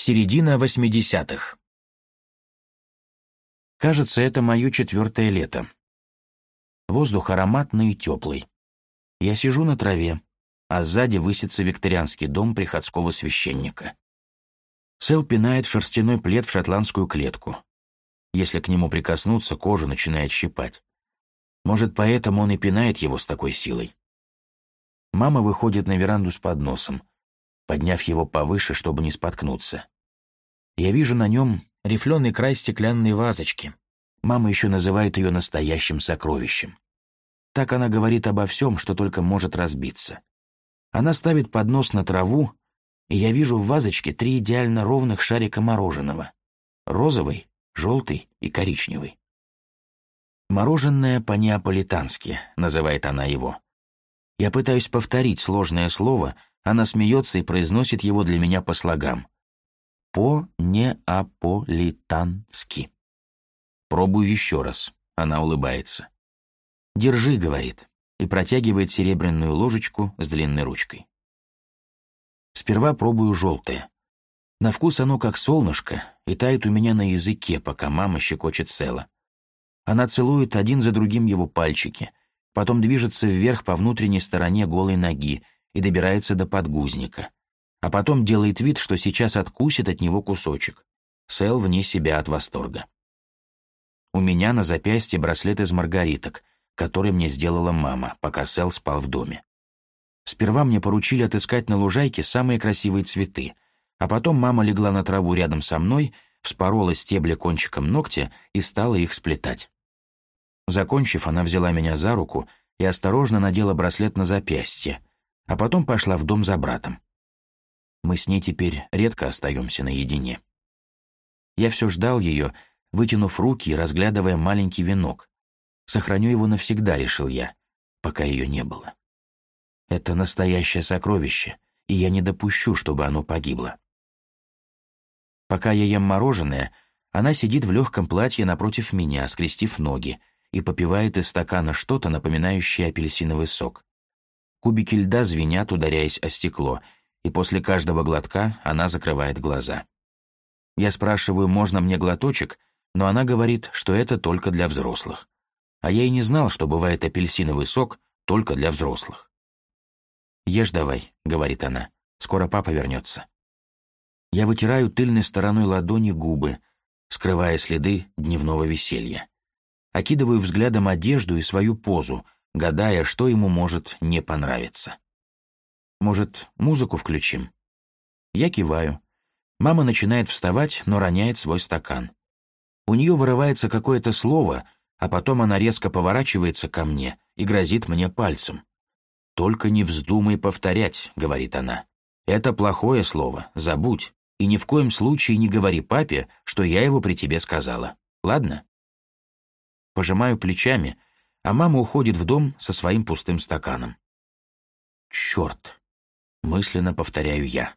Середина 80-х. Кажется, это мое четвертое лето. Воздух ароматный и теплый. Я сижу на траве, а сзади высится викторианский дом приходского священника. Сэл пинает шерстяной плед в шотландскую клетку. Если к нему прикоснуться, кожа начинает щипать. Может, поэтому он и пинает его с такой силой. Мама выходит на веранду с подносом — подняв его повыше, чтобы не споткнуться. Я вижу на нем рифленый край стеклянной вазочки. Мама еще называет ее настоящим сокровищем. Так она говорит обо всем, что только может разбиться. Она ставит поднос на траву, и я вижу в вазочке три идеально ровных шарика мороженого. Розовый, желтый и коричневый. «Мороженое по-неаполитански», — называет она его. Я пытаюсь повторить сложное слово, она смеется и произносит его для меня по слогам. По-неаполитански. Пробую еще раз. Она улыбается. «Держи», — говорит, и протягивает серебряную ложечку с длинной ручкой. Сперва пробую желтое. На вкус оно как солнышко и тает у меня на языке, пока мама щекочет села. Она целует один за другим его пальчики, потом движется вверх по внутренней стороне голой ноги и добирается до подгузника, а потом делает вид, что сейчас откусит от него кусочек. Сэл вне себя от восторга. У меня на запястье браслет из маргариток, который мне сделала мама, пока Сэл спал в доме. Сперва мне поручили отыскать на лужайке самые красивые цветы, а потом мама легла на траву рядом со мной, вспорола стебли кончиком ногтя и стала их сплетать. Закончив, она взяла меня за руку и осторожно надела браслет на запястье, а потом пошла в дом за братом. Мы с ней теперь редко остаемся наедине. Я все ждал ее, вытянув руки и разглядывая маленький венок. Сохраню его навсегда, решил я, пока ее не было. Это настоящее сокровище, и я не допущу, чтобы оно погибло. Пока я ем мороженое, она сидит в легком платье напротив меня, скрестив ноги, и попивает из стакана что-то, напоминающее апельсиновый сок. Кубики льда звенят, ударяясь о стекло, и после каждого глотка она закрывает глаза. Я спрашиваю, можно мне глоточек, но она говорит, что это только для взрослых. А я и не знал, что бывает апельсиновый сок только для взрослых. «Ешь давай», — говорит она, — «скоро папа вернется». Я вытираю тыльной стороной ладони губы, скрывая следы дневного веселья окидываю взглядом одежду и свою позу, гадая, что ему может не понравиться. «Может, музыку включим?» Я киваю. Мама начинает вставать, но роняет свой стакан. У нее вырывается какое-то слово, а потом она резко поворачивается ко мне и грозит мне пальцем. «Только не вздумай повторять», — говорит она. «Это плохое слово, забудь, и ни в коем случае не говори папе, что я его при тебе сказала. Ладно?» пожимаю плечами, а мама уходит в дом со своим пустым стаканом. «Черт!» — мысленно повторяю я.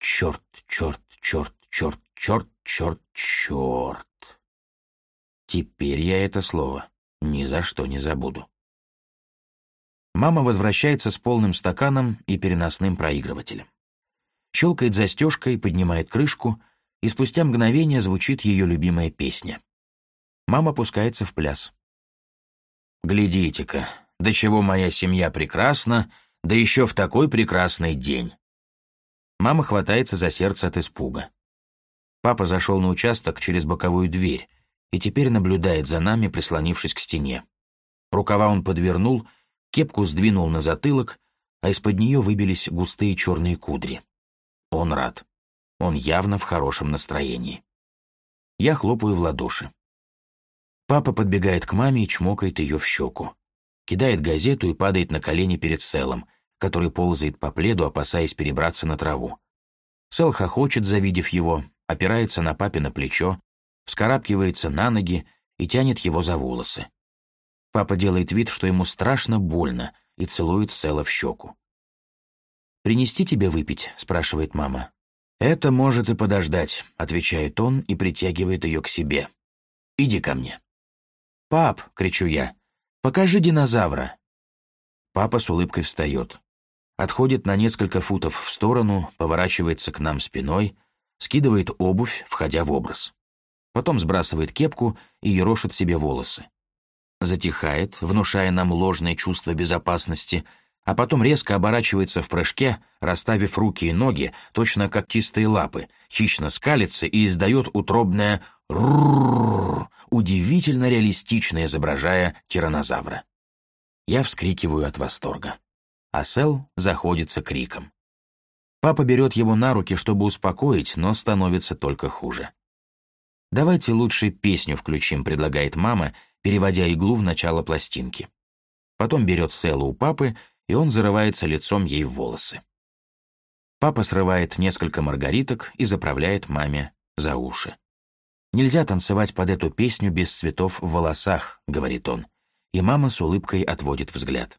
«Черт, черт, черт, черт, черт, черт, черт!» Теперь я это слово ни за что не забуду. Мама возвращается с полным стаканом и переносным проигрывателем. Щелкает застежкой, поднимает крышку, и спустя мгновение звучит ее любимая песня. Мама пускается в пляс. «Глядите-ка, до чего моя семья прекрасна, да еще в такой прекрасный день!» Мама хватается за сердце от испуга. Папа зашел на участок через боковую дверь и теперь наблюдает за нами, прислонившись к стене. Рукава он подвернул, кепку сдвинул на затылок, а из-под нее выбились густые черные кудри. Он рад. Он явно в хорошем настроении. Я хлопаю в ладоши. Папа подбегает к маме и чмокает ее в щеку. Кидает газету и падает на колени перед Селом, который ползает по пледу, опасаясь перебраться на траву. Сел хохочет, завидев его, опирается на папино плечо, вскарабкивается на ноги и тянет его за волосы. Папа делает вид, что ему страшно больно, и целует Села в щеку. «Принести тебе выпить?» — спрашивает мама. «Это может и подождать», — отвечает он и притягивает ее к себе. «Иди ко мне». «Пап!» — кричу я. «Покажи динозавра!» Папа с улыбкой встает. Отходит на несколько футов в сторону, поворачивается к нам спиной, скидывает обувь, входя в образ. Потом сбрасывает кепку и ерошит себе волосы. Затихает, внушая нам ложное чувство безопасности, а потом резко оборачивается в прыжке, расставив руки и ноги, точно когтистые лапы, хищно скалится и издает утробное Рррррр, удивительно реалистично изображая тиранозавра. Я вскрикиваю от восторга. А Сэл заходится криком. Папа берет его на руки, чтобы успокоить, но становится только хуже. «Давайте лучше песню включим», — предлагает мама, переводя иглу в начало пластинки. Потом берет селу у папы, и он зарывается лицом ей в волосы. Папа срывает несколько маргариток и заправляет маме за уши. «Нельзя танцевать под эту песню без цветов в волосах», — говорит он. И мама с улыбкой отводит взгляд.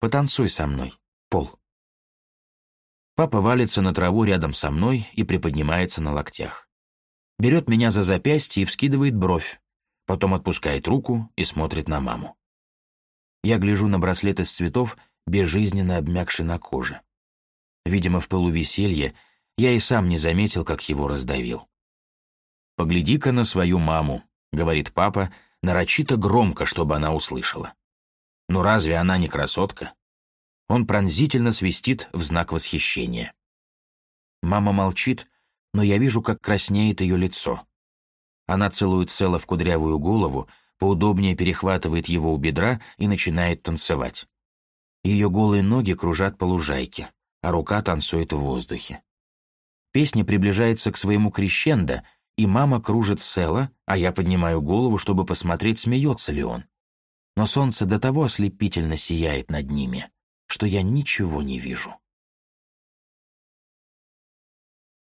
«Потанцуй со мной, Пол». Папа валится на траву рядом со мной и приподнимается на локтях. Берет меня за запястье и вскидывает бровь, потом отпускает руку и смотрит на маму. Я гляжу на браслет из цветов, безжизненно обмякший на коже. Видимо, в пылу веселья я и сам не заметил, как его раздавил. «Погляди-ка на свою маму», — говорит папа, нарочито громко, чтобы она услышала. «Ну разве она не красотка?» Он пронзительно свистит в знак восхищения. Мама молчит, но я вижу, как краснеет ее лицо. Она целует Села в кудрявую голову, поудобнее перехватывает его у бедра и начинает танцевать. Ее голые ноги кружат по лужайке, а рука танцует в воздухе. Песня приближается к своему крещендо, и мама кружит Села, а я поднимаю голову, чтобы посмотреть, смеется ли он. Но солнце до того ослепительно сияет над ними, что я ничего не вижу.